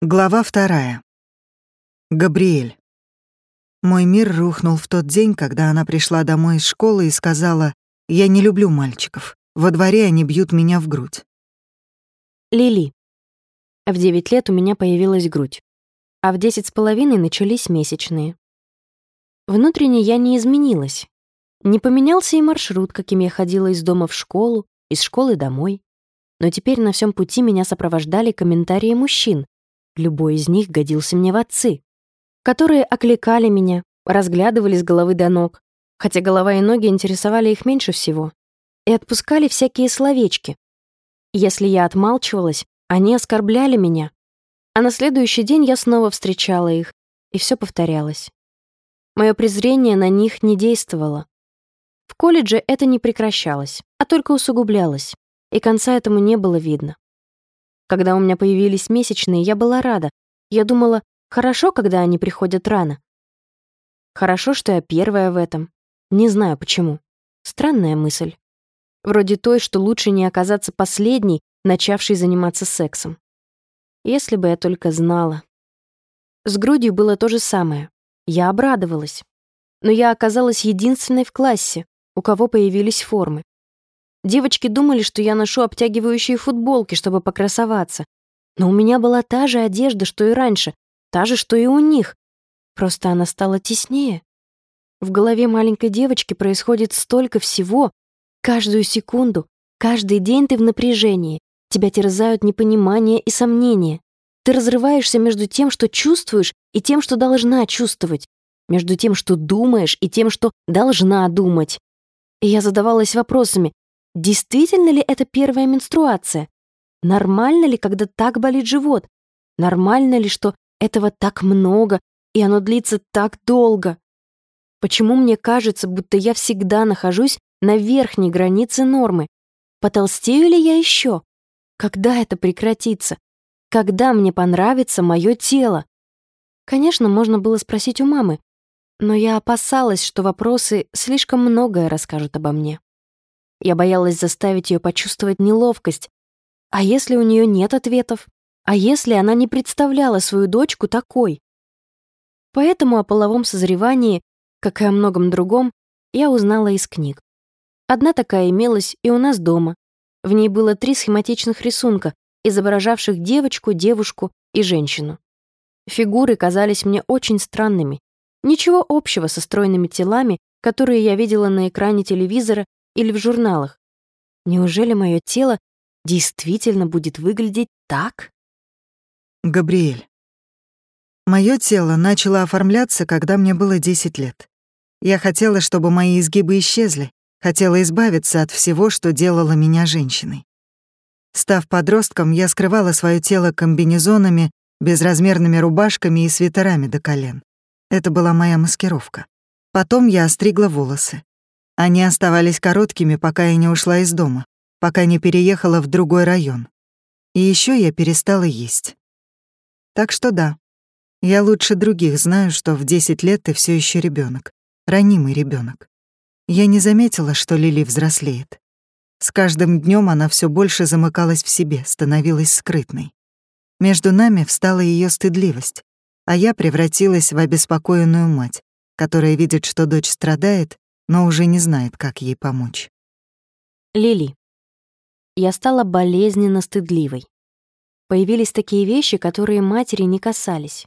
Глава вторая. Габриэль. Мой мир рухнул в тот день, когда она пришла домой из школы и сказала, «Я не люблю мальчиков. Во дворе они бьют меня в грудь». Лили. В 9 лет у меня появилась грудь, а в десять с половиной начались месячные. Внутренне я не изменилась. Не поменялся и маршрут, каким я ходила из дома в школу, из школы домой. Но теперь на всем пути меня сопровождали комментарии мужчин, Любой из них годился мне в отцы, которые окликали меня, разглядывали с головы до ног, хотя голова и ноги интересовали их меньше всего, и отпускали всякие словечки. Если я отмалчивалась, они оскорбляли меня, а на следующий день я снова встречала их, и все повторялось. Мое презрение на них не действовало. В колледже это не прекращалось, а только усугублялось, и конца этому не было видно. Когда у меня появились месячные, я была рада. Я думала, хорошо, когда они приходят рано. Хорошо, что я первая в этом. Не знаю почему. Странная мысль. Вроде той, что лучше не оказаться последней, начавшей заниматься сексом. Если бы я только знала. С грудью было то же самое. Я обрадовалась. Но я оказалась единственной в классе, у кого появились формы. Девочки думали, что я ношу обтягивающие футболки, чтобы покрасоваться. Но у меня была та же одежда, что и раньше, та же, что и у них. Просто она стала теснее. В голове маленькой девочки происходит столько всего. Каждую секунду, каждый день ты в напряжении. Тебя терзают непонимание и сомнения. Ты разрываешься между тем, что чувствуешь, и тем, что должна чувствовать. Между тем, что думаешь, и тем, что должна думать. И я задавалась вопросами, Действительно ли это первая менструация? Нормально ли, когда так болит живот? Нормально ли, что этого так много, и оно длится так долго? Почему мне кажется, будто я всегда нахожусь на верхней границе нормы? Потолстею ли я еще? Когда это прекратится? Когда мне понравится мое тело? Конечно, можно было спросить у мамы, но я опасалась, что вопросы слишком многое расскажут обо мне. Я боялась заставить ее почувствовать неловкость. А если у нее нет ответов? А если она не представляла свою дочку такой? Поэтому о половом созревании, как и о многом другом, я узнала из книг. Одна такая имелась и у нас дома. В ней было три схематичных рисунка, изображавших девочку, девушку и женщину. Фигуры казались мне очень странными. Ничего общего со стройными телами, которые я видела на экране телевизора или в журналах. Неужели мое тело действительно будет выглядеть так? Габриэль. Мое тело начало оформляться, когда мне было 10 лет. Я хотела, чтобы мои изгибы исчезли, хотела избавиться от всего, что делало меня женщиной. Став подростком, я скрывала свое тело комбинезонами, безразмерными рубашками и свитерами до колен. Это была моя маскировка. Потом я остригла волосы. Они оставались короткими, пока я не ушла из дома, пока не переехала в другой район. И еще я перестала есть. Так что да, я лучше других знаю, что в 10 лет ты все еще ребенок, ранимый ребенок. Я не заметила, что Лили взрослеет. С каждым днем она все больше замыкалась в себе, становилась скрытной. Между нами встала ее стыдливость, а я превратилась в обеспокоенную мать, которая видит, что дочь страдает, но уже не знает, как ей помочь. Лили. Я стала болезненно стыдливой. Появились такие вещи, которые матери не касались.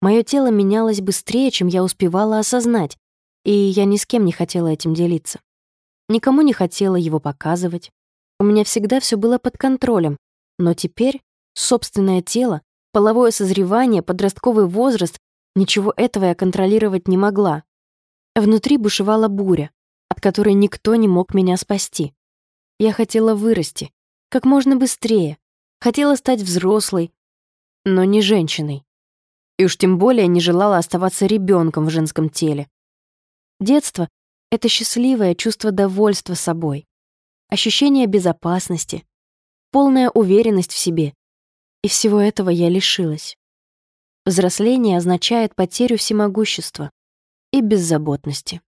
Мое тело менялось быстрее, чем я успевала осознать, и я ни с кем не хотела этим делиться. Никому не хотела его показывать. У меня всегда все было под контролем, но теперь собственное тело, половое созревание, подростковый возраст, ничего этого я контролировать не могла. Внутри бушевала буря, от которой никто не мог меня спасти. Я хотела вырасти, как можно быстрее, хотела стать взрослой, но не женщиной. И уж тем более не желала оставаться ребенком в женском теле. Детство — это счастливое чувство довольства собой, ощущение безопасности, полная уверенность в себе. И всего этого я лишилась. Взросление означает потерю всемогущества, и беззаботности.